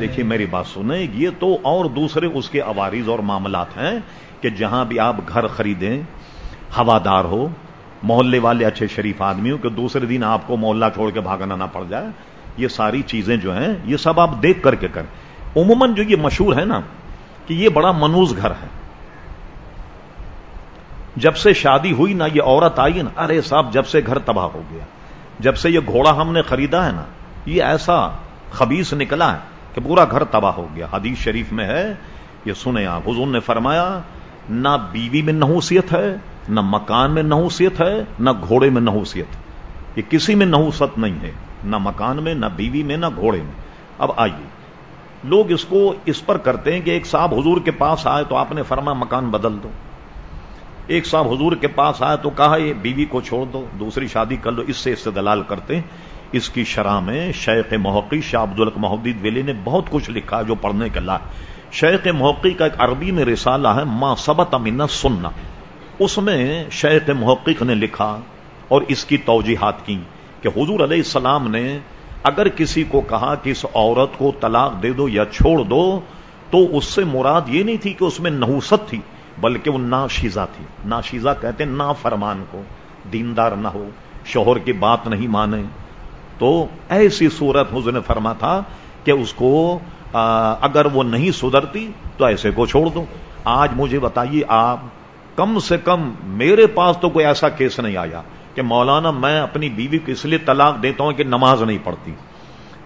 دیکھیے میری بات سنیں، یہ تو اور دوسرے اس کے عوارض اور معاملات ہیں کہ جہاں بھی آپ گھر خریدیں، ہوادار ہو، محلے والے اچھے شریف آدمی ہو کہ دوسرے دن آپ کو محلہ چھوڑ کے بھاگنا نہ پڑ جائے، یہ ساری چیزیں جو ہیں، یہ سب آپ دیکھ کر کے کریں۔ عموماً جو یہ مشہور ہے نا کہ یہ بڑا منوز گھر ہے۔ جب سے شادی ہوئی نا یہ عورت آئی نا، ارے صاحب، جب سے گھر تباہ ہو گیا، جب سے یہ گھوڑا ہم نے خریدا ہے نا، یہ ایسا خبیص نکلا ہے کہ پورا گھر تباہ ہو گیا۔ حدیث شریف میں ہے، یہ سنے آپ۔ حضور نے فرمایا، نہ بیوی میں نحوسیت ہے، نہ مکان میں نحوسیت ہے، نہ گھوڑے میں نحوسیت۔ یہ کسی میں نحوست نہیں ہے، نہ مکان میں، نہ بیوی میں، نہ گھوڑے میں۔ اب آئیے۔ لوگ اس کو اس پر کرتے ہیں کہ ایک صاحب حضور کے پاس آئے تو آپ نے فرما مکان بدل دو۔ ایک صاحب حضور کے پاس آئے تو کہا، یہ بیوی کو چھوڑ دو، دوسری شادی کر لو، اس سے اس سے دلال کرتے ہیں۔ اس کی شرح میں شیخ محقی شاہ عبد الق محدید ویلی نے بہت کچھ لکھا جو پڑھنے کے لا شیخ محقی کا ایک عربی میں رسالہ ہے، ما سبت امین سننا اس میں شیخ محقق نے لکھا اور اس کی توجیحات کی کہ حضور علیہ السلام نے اگر کسی کو کہا کہ اس عورت کو طلاق دے دو یا چھوڑ دو، تو اس سے مراد یہ نہیں تھی کہ اس میں نحوست تھی، بلکہ وہ ناشیزہ تھی۔ ناشیزہ کہتے ہیں نا فرمان کو، دیندار نہ ہو، شوہر کی بات نہیں مانے۔ تو ایسی صورت حضور نے فرما تھا کہ اس کو اگر وہ نہیں سدھرتی تو ایسے کو چھوڑ دو۔ آج مجھے بتائیے، آپ کم سے کم میرے پاس تو کوئی ایسا کیس نہیں آیا کہ مولانا میں اپنی بیوی کو اس لیے طلاق دیتا ہوں کہ نماز نہیں پڑھتی۔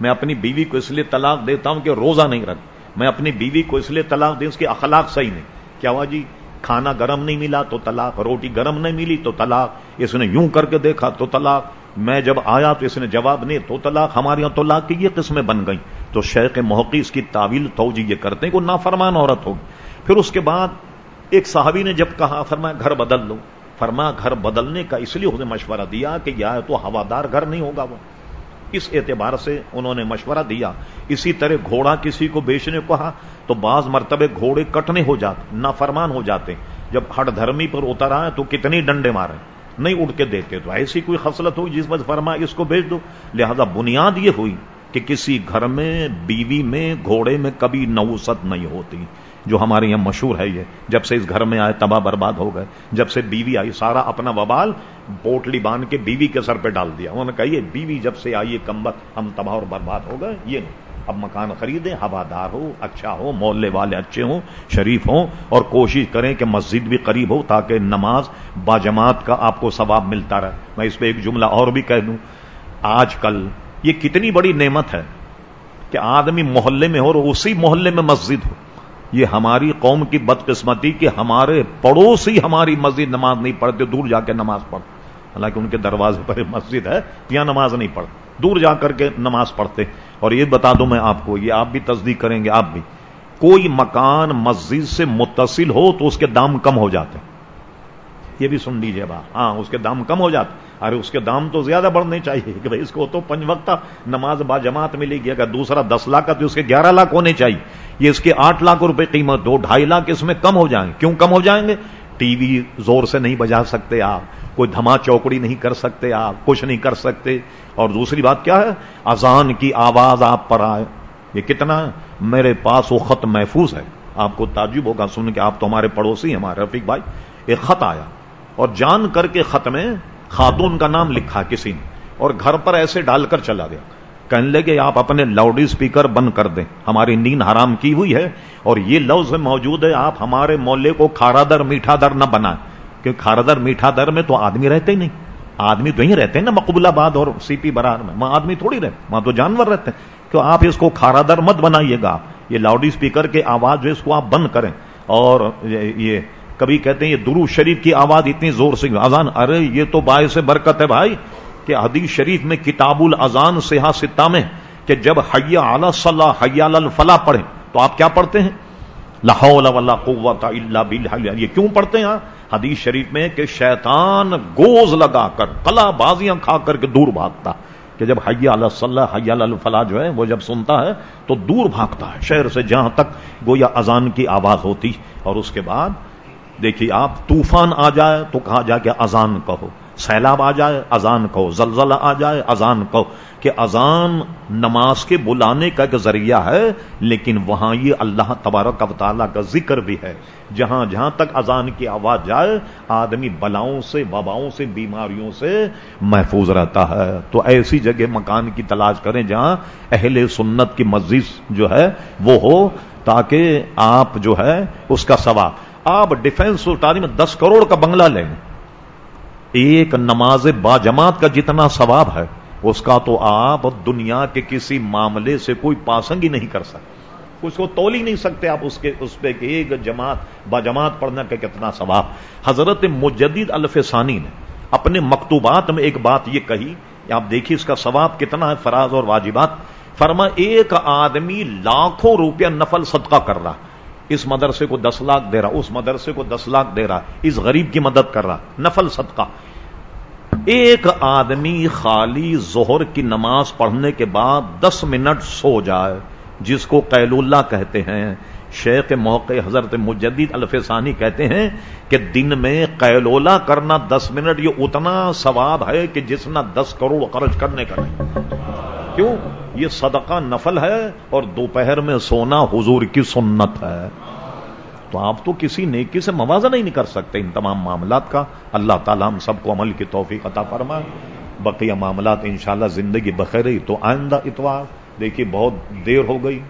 میں اپنی بیوی کو اس لیے طلاق دیتا ہوں کہ روزہ نہیں رکھ۔ میں اپنی بیوی کو اس لیے طلاق دیں اس کے اخلاق صحیح نہیں۔ کیا ہوا جی؟ کھانا گرم نہیں ملا تو طلاق، روٹی گرم نہیں ملی تو طلاق۔ اس نے یوں کر کے دیکھا تو طلاق۔ میں جب آیا تو اس نے جواب نہیں، تو طلاق ہمارے یہاں طلاق کی یہ قسمیں بن گئیں۔ تو شیخ محقی اس کی تعویل توجہ یہ کرتے ہیں کہ نافرمان عورت ہوگی۔ پھر اس کے بعد ایک صحابی نے جب کہا، فرمایا، گھر بدل لو۔ فرما گھر بدلنے کا اس لیے اسے مشورہ دیا کہ یا تو ہوادار گھر نہیں ہوگا وہ۔ اس اعتبار سے انہوں نے مشورہ دیا۔ اسی طرح گھوڑا کسی کو بیچنے کو کہا تو بعض مرتبے گھوڑے کٹنے ہو جاتے نہ فرمان ہو جاتے۔ جب ہٹ دھرمی پر اتر آئے تو کتنی ڈنڈے مارے۔ نہیں اٹھ کے دیتے تو ایسی کوئی خصلت ہوئی جس پر فرما اس کو بیچ دو۔ لہذا بنیاد یہ ہوئی کہ کسی گھر میں، بیوی میں، گھوڑے میں کبھی نوسط نہیں ہوتی، جو ہمارے یہاں مشہور ہے یہ۔ جب سے اس گھر میں آئے تباہ برباد ہو گئے۔ جب سے بیوی آئی، سارا اپنا وبال بوٹلی باندھ کے بیوی کے سر پہ ڈال دیا۔ انہوں نے کہا، یہ بیوی جب سے آئی کمبت ہم تباہ اور برباد ہو گئے، یہ نہیں۔ اب مکان خریدیں، ہوادار ہو اچھا ہو، محلے والے اچھے ہوں، شریف ہوں، اور کوشش کریں کہ مسجد بھی قریب ہو تاکہ نماز باجماعت کا آپ کو ثواب ملتا رہے۔ میں اس پہ ایک جملہ اور بھی کہہ دوں۔ آج کل یہ کتنی بڑی نعمت ہے کہ آدمی محلے میں ہو اور اسی محلے میں مسجد ہو۔ یہ ہماری قوم کی بدقسمتی کہ ہمارے پڑوسی ہماری مسجد نماز نہیں پڑھتے، دور جا کے نماز پڑھ حالانکہ ان کے دروازے پر مسجد ہے یا نماز نہیں پڑھ دور جا کر کے نماز پڑھتے اور یہ بتا دوں میں آپ کو، یہ آپ بھی تصدیق کریں گے، آپ بھی۔ کوئی مکان مسجد سے متصل ہو تو اس کے دام کم ہو جاتے۔ یہ بھی سن لیجیے بات۔ ہاں اس کے دام کم ہو جاتے۔ ارے، اس کے دام تو زیادہ بڑھنے چاہیے کہ بھائی، اس کو تو پنج وقت نماز با جماعت ملے گی۔ اگر دوسرا دس لاکھ کا تو اس کے گیارہ لاکھ ہونے چاہیے۔ یہ اس کے آٹھ لاکھ روپے قیمت دو، ڈھائی لاکھ اس میں کم ہو جائیں۔ گے کیوں کم ہو جائیں گے؟ ٹی وی زور سے نہیں بجا سکتے آپ، کوئی دھما چوکڑی نہیں کر سکتے آپ، کچھ نہیں کر سکتے۔ اور دوسری بات کیا ہے؟ اذان کی آواز آپ پر آئے۔ یہ کتنا میرے پاس وہ خط محفوظ ہے۔ آپ کو تعجب ہوگا سن کے آپ تو ہمارے پڑوسی ہمارے رفیق بھائی۔ ایک خط آیا۔ اور جان کر کے خط میں خاتون کا نام لکھا کسی نے۔ اور گھر پر ایسے ڈال کر چلا گیا۔ کہنے لگے آپ اپنے لاؤڈ اسپیکر بند کر دیں۔ ہماری نیند حرام کی ہوئی ہے اور یہ لفظ موجود ہے۔ آپ ہمارے مولے کو کھارا در میٹھا در نہ بنائیں۔ کیونکہ کھارا در میٹھا در میں تو آدمی رہتے ہی نہیں۔ آدمی تو ہی رہتے ہیں نا مقبول آباد اور سی پی برار میں۔ وہاں آدمی تھوڑی رہتے وہاں تو جانور رہتے ہیں۔ کہ آپ اس کو کھارا در مت بنائیے گا؟ یہ لاؤڈ اسپیکر کے آواز جو اس کو آپ بند کریں۔ اور یہ کبھی کہتے ہیں یہ درو شریف کی آواز اتنی زور سے اذان ارے یہ تو باعث برکت ہے بھائی۔ کہ حدیث شریف میں کتاب الازان سیاح ستا میں کہ جب حیا اعلی صلاح، حیا الفلاح پڑھیں، تو آپ کیا پڑھتے ہیں؟ لاہول قوت اللہ بل یعنی یہ کیوں پڑھتے ہیں حدیث شریف میں کہ شیطان گوز لگا کر کلا بازیاں کھا کر کے دور بھاگتا کہ جب حیا صلاح، حیا الفلاح جو ہے، وہ جب سنتا ہے، تو دور بھاگتا ہے، شہر سے جہاں تک گویا اذان کی آواز ہوتی اور اس کے بعد دیکھیے آپ طوفان آ جائے تو کہا جا کہ اذان کہو، سیلاب آ جائے، اذان کہو، زلزلہ آ جائے، اذان کہو۔ کہ اذان نماز کے بلانے کا ایک ذریعہ ہے، لیکن وہاں یہ اللہ تبارک و تعالیٰ کا ذکر بھی ہے۔ جہاں جہاں تک اذان کی آواز جائے، آدمی بلاؤں سے وباؤں سے، بیماریوں سے محفوظ رہتا ہے۔ تو ایسی جگہ مکان کی تلاش کریں جہاں اہل سنت کی مسجد جو ہے، وہ ہو، تاکہ آپ جو ہے، اس کا ثواب۔ آپ ڈیفینس اٹاری میں دس کروڑ کا بنگلہ لیں ایک نماز با جماعت کا جتنا ثواب ہے، اس کا تو آپ دنیا کے کسی معاملے سے کوئی پاسنگ ہی نہیں کر سکتے۔ اس کو تول ہی نہیں سکتے آپ اس کے، اس پہ کہ ایک جماعت با جماعت پڑھنے کا کتنا ثواب۔ حضرت مجدد الف ثانی نے اپنے مکتوبات میں ایک بات یہ کہی کہ آپ دیکھیے اس کا ثواب کتنا ہے، فراز اور واجبات۔ فرما، ایک آدمی لاکھوں روپیہ نفل صدقہ کر رہا اس مدرسے کو دس لاکھ دے رہا، اس مدرسے کو دس لاکھ دے رہا، اس غریب کی مدد کر رہا، نفل صدقہ۔ ایک آدمی خالی ظہر کی نماز پڑھنے کے بعد دس منٹ سو جائے، جس کو قیل اللہ کہتے ہیں، شیخ موقع حضرت مجدد الفسانی کہتے ہیں کہ دن میں قیلولا کرنا دس منٹ یہ اتنا ثواب ہے کہ جس نہ دس کروڑ خرچ کرنے کا نہیں۔ کیوں؟ یہ صدقہ نفل ہے اور دوپہر میں سونا حضور کی سنت ہے۔ تو آپ تو کسی نیکی سے موازنہ نہیں کر سکتے ان تمام معاملات کا۔ اللہ تعالیٰ ہم سب کو عمل کی توفیق عطا فرما۔ بقیہ معاملات انشاءاللہ زندگی بخیر ہی تو آئندہ اتوار۔ دیکھیے بہت دیر ہو گئی۔